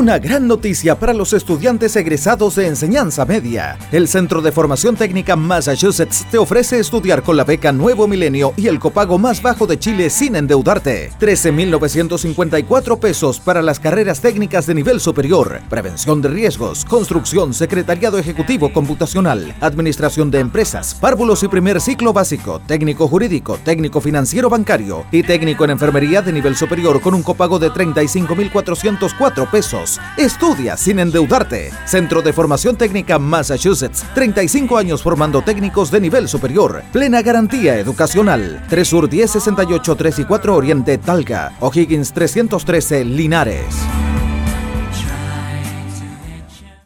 Una gran noticia para los estudiantes egresados de enseñanza media. El Centro de Formación Técnica Massachusetts te ofrece estudiar con la beca Nuevo Milenio y el copago más bajo de Chile sin endeudarte. 13.954 pesos para las carreras técnicas de nivel superior. Prevención de riesgos, construcción, secretariado ejecutivo computacional, administración de empresas, párvulos y primer ciclo básico, técnico jurídico, técnico financiero bancario y técnico en enfermería de nivel superior con un copago de 35.404 pesos. Estudia sin endeudarte. Centro de Formación Técnica Massachusetts. 35 años formando técnicos de nivel superior. Plena garantía educacional. 3 Sur 1068 3 y 4 Oriente Talca. O'Higgins 313 Linares.